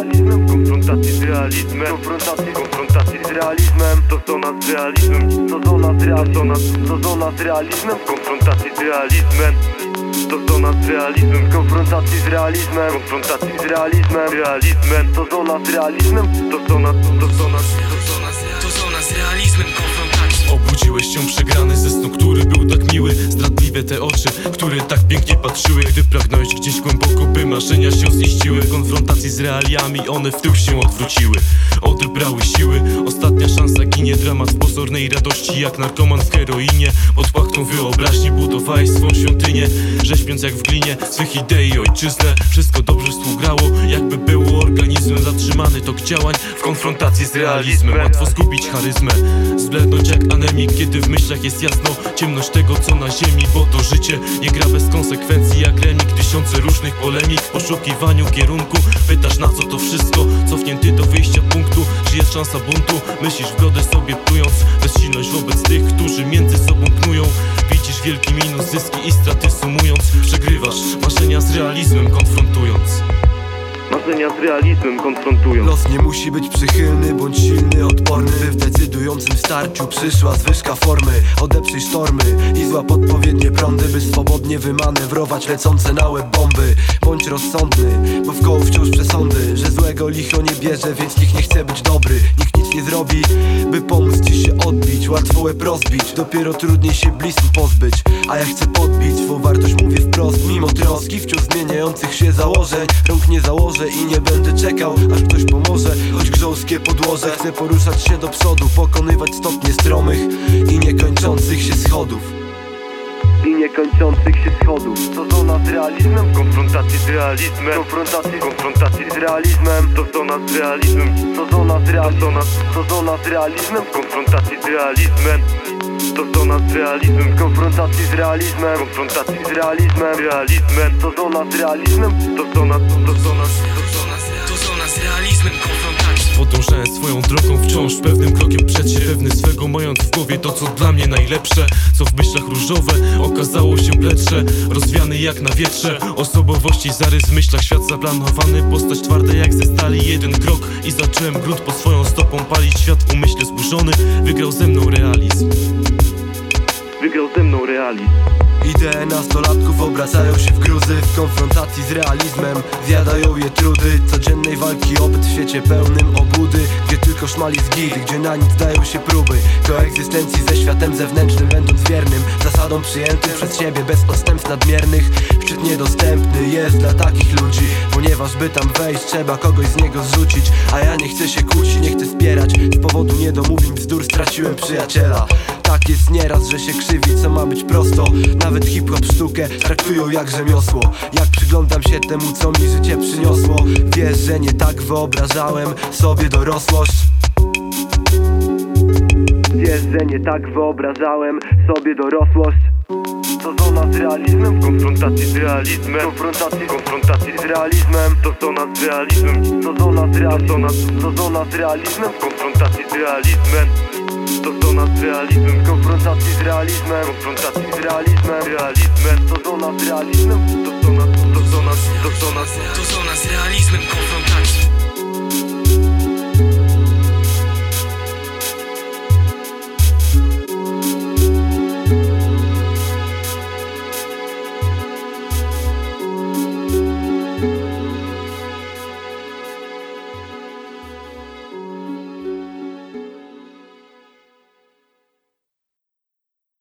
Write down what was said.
realizmem Konfrontacji, konfrontacji z realizmem. To zona z realizmem To zona z realizmem To zona z realizmem. Konfrontacji z realizmem. To zona z realizmem, konfrontacji z realizmem. Konfrontacji z realizmem, realizmem. To zona z realizmem, to zona, to zona, to zona z To z realizmem. Konfrontacji. Obudziłeś się przegrany te oczy, które tak pięknie patrzyły. Gdy pragnąłeś gdzieś głęboko, by marzenia się ziściły. W konfrontacji z realiami one w tył się odwróciły. Odebrały siły, ostatnia szansa ginie. Dramat pozornej radości jak narkoman w heroinie. Pod płachtą wyobraźni budowałeś swą świątynię. Rzeźbiąc jak w glinie swych idei ojczyznę. Wszystko dobrze współgrało, jakby było Zatrzymany tok działań w konfrontacji z realizmem. Łatwo zgubić charyzmę, zblednąć jak anemik Kiedy w myślach jest jasno, ciemność tego co na ziemi Bo to życie nie gra bez konsekwencji. Jak remik Tysiące różnych polemik w poszukiwaniu kierunku. Pytasz na co to wszystko, cofnięty do wyjścia punktu. Czy jest szansa buntu? Myślisz w brodę sobie plując Bezsilność wobec tych, którzy między sobą knują Widzisz wielki minus, zyski i straty sumując. Przegrywasz marzenia z realizmem konfrontując Marzenia z realizmem konfrontują. Los nie musi być przychylny, bądź silny, odporny. W decydującym starciu przyszła zwyżka formy. Odeprzyj sztormy i złap odpowiednie prądy By swobodnie wymanewrować lecące na łeb bomby. Bądź rozsądny, bo w koło wciąż przesądy Że złego licho nie bierze, więc nikt nie chce być dobry. Nikt nie zrobi, by pomóc ci się odbić Łatwo łeb rozbić, dopiero trudniej się blisku pozbyć A ja chcę podbić swą wartość, mówię wprost Mimo troski wciąż zmieniających się założeń Rąk nie założę i nie będę czekał Aż ktoś pomoże, choć grząskie podłoże Chcę poruszać się do przodu, pokonywać stopnie stromych I niekończących się schodów i niekończących się schodów. To zona z realizmem, konfrontacji z realizmem. Konfrontacji, konfrontacji z realizmem. To zona z realizmem, to zona z realizmem? To zona z realizmem, konfrontacji z realizmem. To zona z realizmem, konfrontacji z realizmem. Konfrontacji z realizmem, realizmem. To zona z realizmem, to zona, to zona, To zona z, to zona z realizmem? Konfrontacji Podążałem swoją drogą wciąż pewnym krokiem przed Pewny swego mając w głowie to co dla mnie najlepsze Co w myślach różowe okazało się bledsze Rozwiany jak na wietrze. Osobowości zarys w myślach świat zaplanowany Postać twarda jak ze stali. Jeden krok I zacząłem grunt pod swoją stopą palić. Świat umyśle zburzony Wygrał ze mną realizm. Wygrał ze mną realizm Idee nastolatków obracają się w gruzy W konfrontacji z realizmem. Zjadają je trudy Codziennej walki obyt w świecie pełnym obłudy Gdzie tylko szmali zgid, gdzie na nic dają się próby. Koegzystencji ze światem zewnętrznym będąc wiernym Zasadom przyjętym przez siebie bez odstępstw nadmiernych. Szczyt niedostępny jest dla takich ludzi Ponieważ by tam wejść trzeba kogoś z niego zrzucić. A ja nie chcę się kłócić, nie chcę spierać. Z powodu niedomówień bzdur straciłem przyjaciela tak jest nieraz, że się krzywi, co ma być prosto. Nawet hip-hop sztukę traktują jak rzemiosło. Jak przyglądam się temu, co mi życie przyniosło. Wiesz, że nie tak wyobrażałem sobie dorosłość. Wiesz, że nie tak wyobrażałem sobie dorosłość. To zona z realizmem, w konfrontacji z realizmem. Konfrontacji, konfrontacji z realizmem. To zona z realizmem, to zona z realizmem. To zona z realizmem, konfrontacji z realizmem realizmem, konfrontacji z realizmem. Konfrontacji z realizmem, realizmem To zona z realizmem, to to zona, to zona, To zona z realizmem konfrontacji